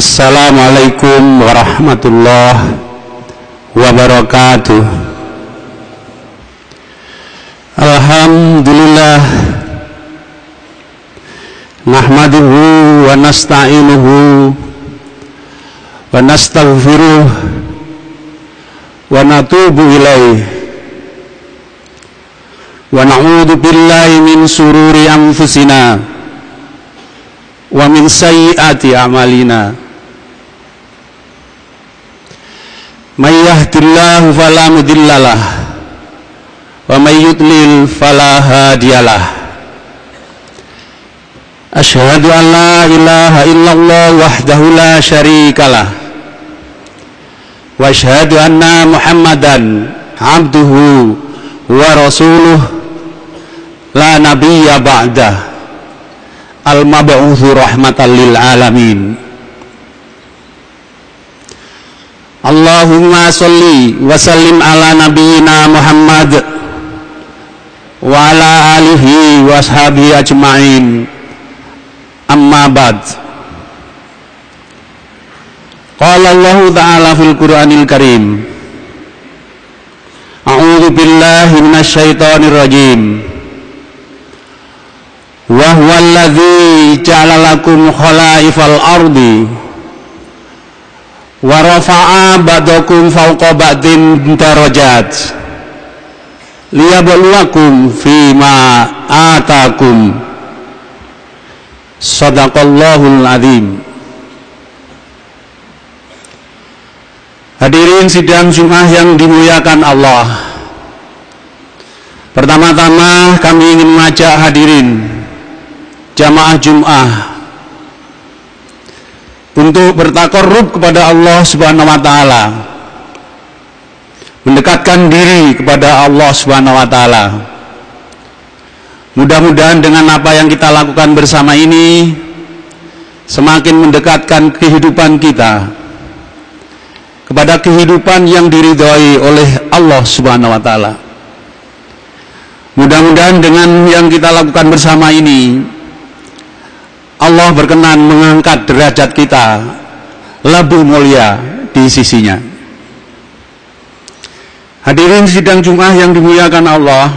Assalamualaikum warahmatullahi wabarakatuh. Alhamdulillah Nahmaduhu wa nasta'inuhu wa nastaghfiruh wa natubu ilaih wa na'udhu billahi min sururi anfusina wa min sayyiati amalina may yahdillahu fala mudhillalah wa may yudlil fala hadiyalah. Ashhadu an la ilaha illallah wahdahu la syarikalah wa ashhadu anna muhammadan abduhu wa rasuluh la nabiyya ba'dah. Al-mab'uthu rahmatan lil alamin salli wa sallim ala nabiyyina Muhammad wa ala alihi wa ashabihi ajma'in. Amma ba'd. Qala Allah Ta'ala fil Qur'anil Karim. A'udzu billahi minasyaitonir rajim. Wa huwa alladzi ja'ala lakum khalaifal ardi wa rafa'a ba'dakum fawqa ba'din darajat. Liyabluwakum fima atakum. Sadaqallahul Azim. Hadirin sidang Jumat yang dimuliakan Allah. Pertama-tama kami ingin mengajak hadirin Jamaah Jum'ah Untuk bertakarrub kepada Allah Subhanahu Wa Ta'ala Mendekatkan diri kepada Allah Subhanahu Wa Ta'ala Mudah-mudahan dengan apa yang kita lakukan bersama ini semakin mendekatkan kehidupan kita kepada kehidupan yang diridhoi oleh Allah Subhanahu wa taala. Mudah-mudahan dengan yang kita lakukan bersama ini Allah berkenan mengangkat derajat kita lebih mulia di sisinya. Hadirin sidang Jumat yang dimuliakan Allah,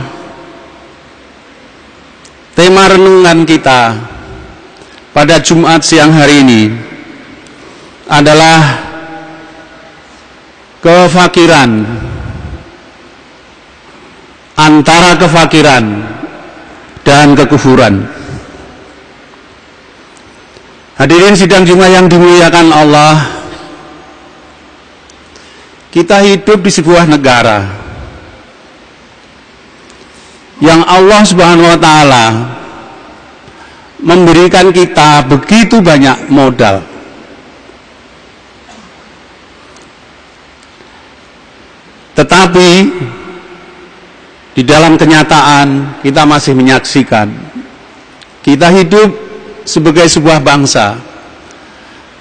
Tema renungan kita pada Jumat siang hari ini adalah kefakiran antara kefakiran dan kekufuran. Hadirin sidang Jumat yang dimuliakan Allah, kita hidup di sebuah negara yang Allah Subhanahu wa taala memberikan kita begitu banyak modal. Tetapi di dalam kenyataan kita masih menyaksikan kita hidup sebagai sebuah bangsa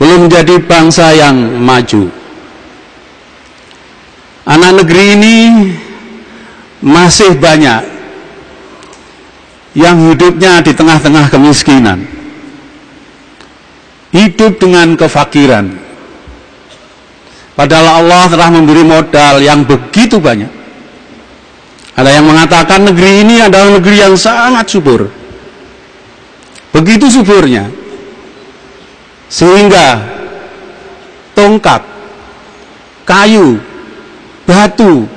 belum menjadi bangsa yang maju. Anak negeri ini masih banyak yang hidupnya di tengah-tengah kemiskinan, hidup dengan kefakiran. Padahal Allah telah memberi modal yang begitu banyak. Ada yang mengatakan negeri ini adalah negeri yang sangat subur. Begitu suburnya. Sehingga tongkat, kayu, batu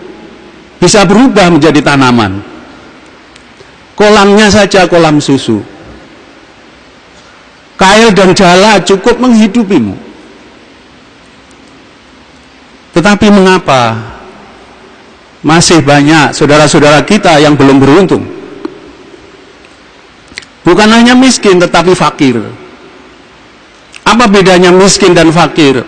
bisa berubah menjadi tanaman kolamnya saja kolam susu. Kail dan jala cukup menghidupimu. Tetapi mengapa masih banyak saudara-saudara kita yang belum beruntung? Bukan hanya miskin tetapi fakir. Apa bedanya miskin dan fakir?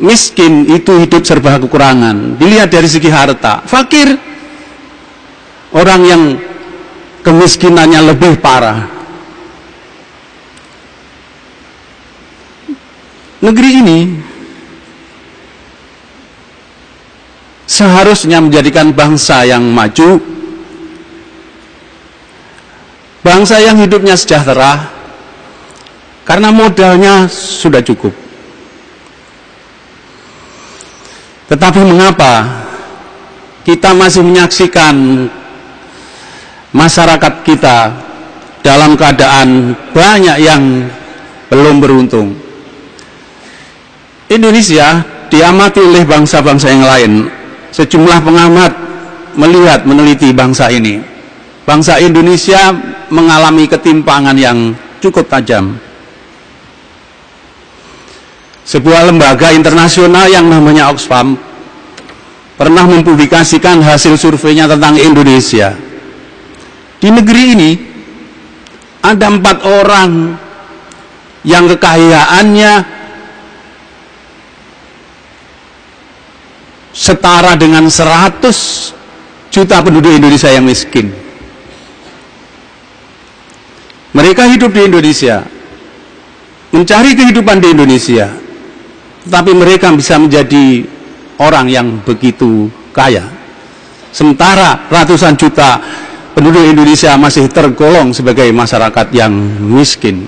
Miskin itu hidup serba kekurangan. Dilihat dari segi harta. Fakir orang yang kemiskinannya lebih parah. Negeri ini seharusnya menjadikan bangsa yang maju, bangsa yang hidupnya sejahtera, Karena modalnya sudah cukup. Tetapi mengapa kita masih menyaksikan masyarakat kita dalam keadaan banyak yang belum beruntung. Indonesia diamati oleh bangsa-bangsa yang lain. Sejumlah pengamat melihat meneliti bangsa ini. Bangsa Indonesia mengalami ketimpangan yang cukup tajam. Sebuah lembaga internasional yang namanya Oxfam pernah mempublikasikan hasil surveinya tentang Indonesia. Di negeri ini ada empat orang yang kekayaannya setara dengan 100 juta penduduk Indonesia yang miskin. Mereka hidup di Indonesia, mencari kehidupan di Indonesia, tetapi mereka bisa menjadi orang yang begitu kaya. Sementara ratusan juta penduduk Indonesia masih tergolong sebagai masyarakat yang miskin.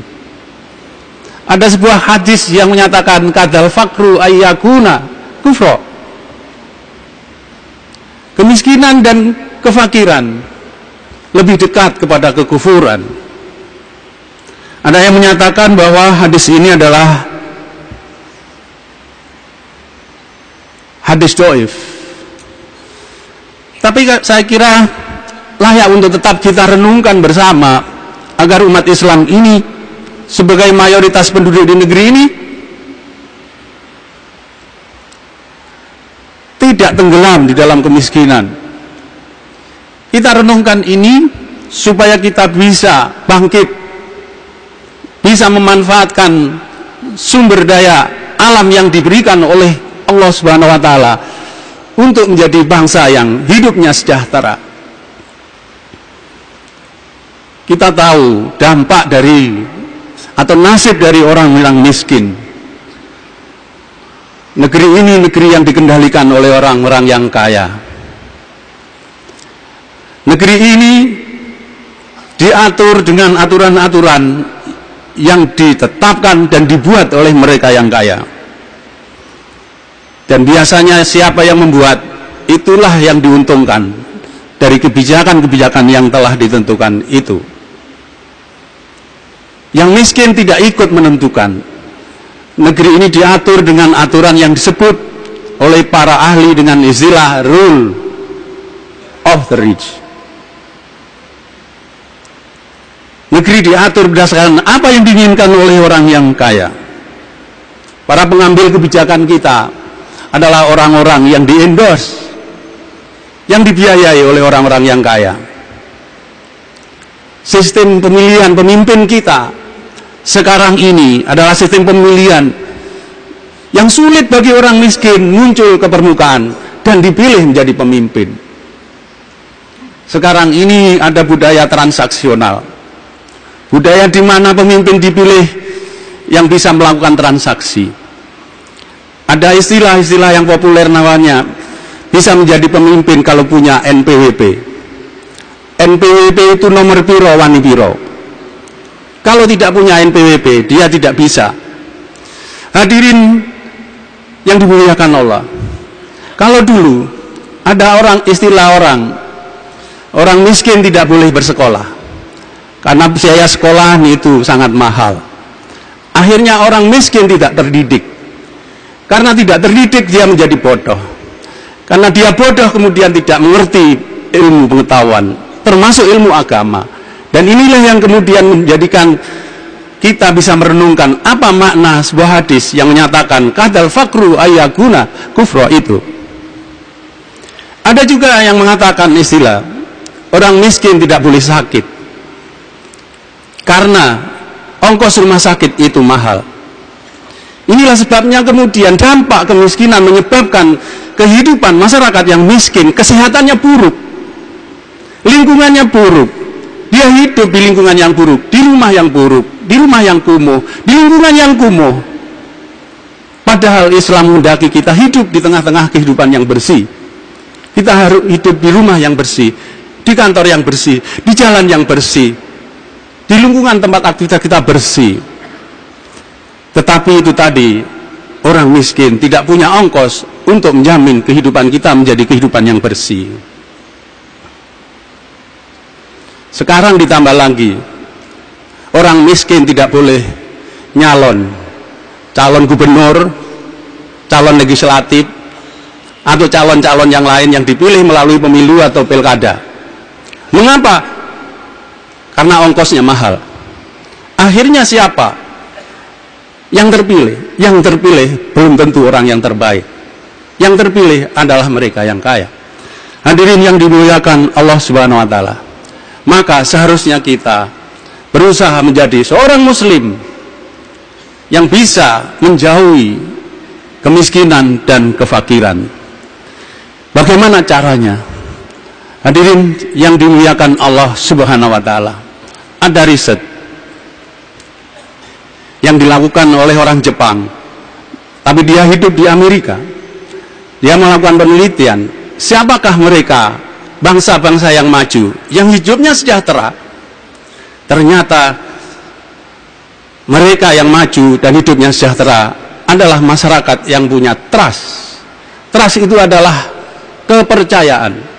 Ada sebuah hadis yang menyatakan kadal fakru ayyakuna kufro. Kemiskinan dan kefakiran lebih dekat kepada kekufuran. Ada yang menyatakan bahwa hadis ini adalah hadis doif. Tapi saya kira layak untuk tetap kita renungkan bersama agar umat Islam ini sebagai mayoritas penduduk di negeri ini tidak tenggelam di dalam kemiskinan. Kita renungkan ini supaya kita bisa bangkit, bisa memanfaatkan sumber daya alam yang diberikan oleh Allah Subhanahu wa taala untuk menjadi bangsa yang hidupnya sejahtera. Kita tahu dampak dari atau nasib dari orang-orang miskin. Negeri ini negeri yang dikendalikan oleh orang-orang yang kaya. Negeri ini diatur dengan aturan-aturan yang ditetapkan dan dibuat oleh mereka yang kaya. Dan biasanya siapa yang membuat itulah yang diuntungkan dari kebijakan-kebijakan yang telah ditentukan itu. Yang miskin tidak ikut menentukan. Negeri ini diatur dengan aturan yang disebut oleh para ahli dengan istilah rule of the rich. Negeri diatur berdasarkan apa yang diinginkan oleh orang yang kaya. Para pengambil kebijakan kita adalah orang-orang yang diendorse, yang dibiayai oleh orang-orang yang kaya. Sistem pemilihan pemimpin kita sekarang ini adalah sistem pemilihan yang sulit bagi orang miskin muncul ke permukaan dan dipilih menjadi pemimpin. Sekarang ini ada budaya transaksional. Budaya di mana pemimpin dipilih yang bisa melakukan transaksi. Ada istilah-istilah yang populer namanya bisa menjadi pemimpin kalau punya NPWP. NPWP itu nomor piro wani piro. Kalau tidak punya NPWP, dia tidak bisa. Hadirin yang dimuliakan Allah. Kalau dulu ada orang istilah orang orang miskin tidak boleh bersekolah. Karena biaya sekolah itu sangat mahal. Akhirnya orang miskin tidak terdidik. Karena tidak terdidik dia menjadi bodoh. Karena dia bodoh kemudian tidak mengerti ilmu pengetahuan, termasuk ilmu agama. Dan inilah yang kemudian menjadikan kita bisa merenungkan apa makna sebuah hadis yang menyatakan kadal fakru ayaguna kufro itu. Ada juga yang mengatakan istilah orang miskin tidak boleh sakit karena ongkos rumah sakit itu mahal. Inilah sebabnya kemudian dampak kemiskinan menyebabkan kehidupan masyarakat yang miskin, kesehatannya buruk, lingkungannya buruk, dia hidup di lingkungan yang buruk, di rumah yang buruk, di rumah yang kumuh, di lingkungan yang kumuh. Padahal Islam mendaki kita hidup di tengah-tengah kehidupan yang bersih. Kita harus hidup di rumah yang bersih, di kantor yang bersih, di jalan yang bersih, di lingkungan tempat aktivitas kita bersih. Tetapi itu tadi, orang miskin tidak punya ongkos untuk menjamin kehidupan kita menjadi kehidupan yang bersih. Sekarang ditambah lagi, orang miskin tidak boleh nyalon, calon gubernur, calon legislatif, atau calon-calon yang lain yang dipilih melalui pemilu atau pilkada. Mengapa? Karena ongkosnya mahal. Akhirnya siapa? Yang terpilih. Yang terpilih belum tentu orang yang terbaik. Yang terpilih adalah mereka yang kaya. Hadirin yang dimuliakan Allah Subhanahu wa taala maka seharusnya kita berusaha menjadi seorang muslim yang bisa menjauhi kemiskinan dan kefakiran. Bagaimana caranya? Hadirin yang dimuliakan Allah Subhanahu wa taala. Ada riset yang dilakukan oleh orang Jepang. Tapi dia hidup di Amerika. Dia melakukan penelitian, siapakah mereka bangsa-bangsa yang maju, yang hidupnya sejahtera, ternyata mereka yang maju dan hidupnya sejahtera adalah masyarakat yang punya trust. Trust itu adalah kepercayaan.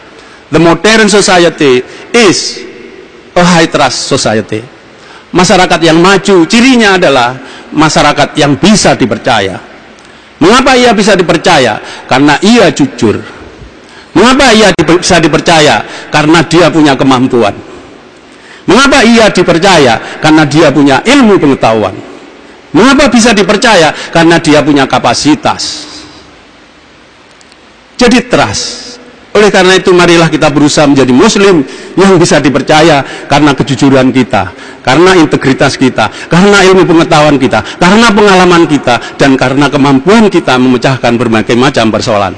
The modern society is a high trust society. Masyarakat yang maju cirinya adalah masyarakat yang bisa dipercaya. Mengapa ia bisa dipercaya? Karena ia jujur Mengapa ia bisa dipercaya? Karena dia punya kemampuan. Mengapa ia dipercaya? Karena dia punya ilmu pengetahuan. Mengapa bisa dipercaya? Karena dia punya kapasitas. Jadi trust. Oleh karena itu marilah kita berusaha menjadi muslim yang bisa dipercaya karena kejujuran kita, karena integritas kita, karena ilmu pengetahuan kita, karena pengalaman kita, dan karena kemampuan kita memecahkan berbagai macam persoalan.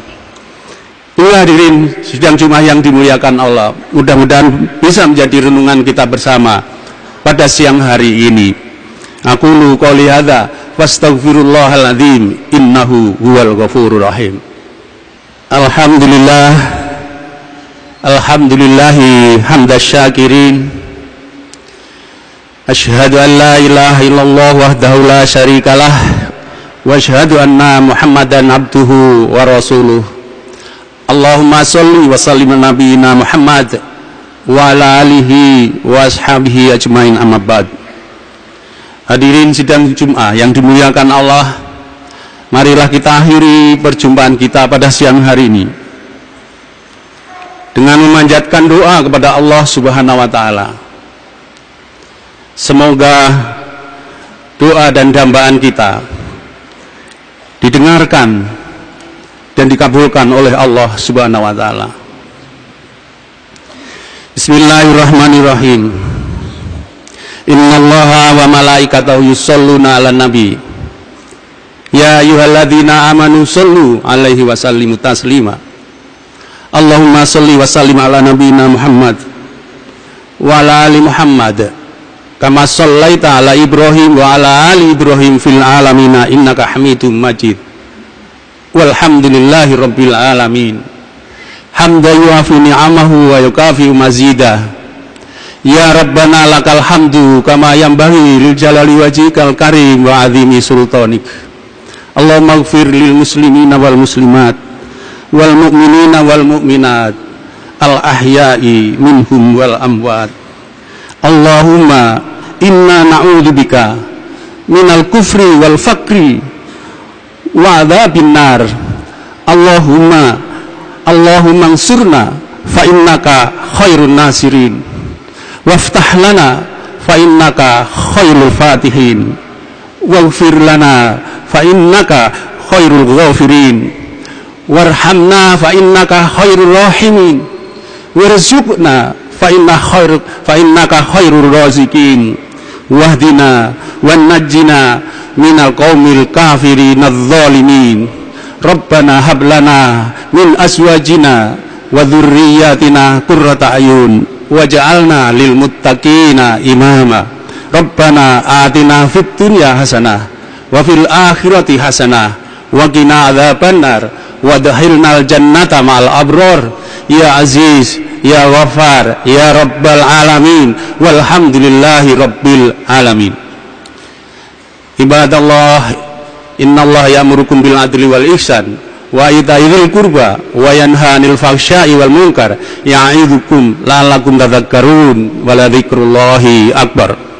Inilah hadirin sidang Jumat yang dimuliakan Allah. Mudah-mudahan bisa menjadi renungan kita bersama pada siang hari ini. Aku lu qouli hadza wastaghfirullahaladzim innahu huwal ghafurur rahim. Alhamdulillah Alhamdulillahi hamdas syakirin. Asyhadu an la ilaha illallah wahdahu la syarikalah. Wa asyhadu anna Muhammadan abduhu wa rasuluh. Allahumma salli wa sallim nabiyina Muhammad wa ala alihi wa ashabihi ajmain amma ba'd. Hadirin sidang Jum'ah yang dimuliakan Allah, marilah kita akhiri perjumpaan kita pada siang hari ini dengan memanjatkan doa kepada Allah Subhanahu wa taala. Semoga doa dan dambaan kita didengarkan dan dikabulkan oleh Allah Subhanahu wa taala. Bismillahirrahmanirrahim. Innallaha wa malaikatahu yusholluna 'alan nabi. Ya ayyuhalladzina amanu shallu 'alaihi wa sallimu taslima. Allahumma shalli wa sallim ala nabiyyina Muhammad wa ala ali Muhammad. Kama shallaita ala Ibrahim wa ala ali Ibrahim fil alamin innaka Hamidum Majid. Walhamdulillahi rabbil alamin. Hamda yuafi ni'amahu wa yukafi mazida. Ya rabbana lakal hamdu kama yambaghi lil jalali wajhikal karim wa azimi sultanik. Allahumma gfir lil muslimina wal muslimat wal mu'minina wal mu'minat. Al ahya'i minhum wal amwat. Allahumma inna na'udzubika minal kufri wal fakri wa adzabin nar. Allahumma Allahumma ansurna fa innaka khairun nasirin. Waftah lana fa innaka khairul fatihin. Waghfir lana fa innaka khairul ghafirin وارحمنا فإنك خير الراحمين. وارزقنا فإن خير فإنك خير الرازقين. واهدنا ونجنا من القوم الكافرين الظالمين. ربنا هب لنا من أزواجنا وذرياتنا قرة أعين وجعلنا للمتقين إماما. ربنا آتنا في الدنيا حسنة وفي الآخرة حسنة وقنا عذاب النار. Wa fil akhirati hasanah wa qina adzabannar wa dakhilnal jannata ma'al abrar ya aziz ya ghafar ya rabbal alamin. Walhamdulillahi rabbil alamin. Ibadallah innallaha ya'murukum bil adli wal ihsan wa itaidil kurba wa yanha 'anil fahsya'i wal munkar. Ya'idukum la'allakum tadhakkarun wa akbar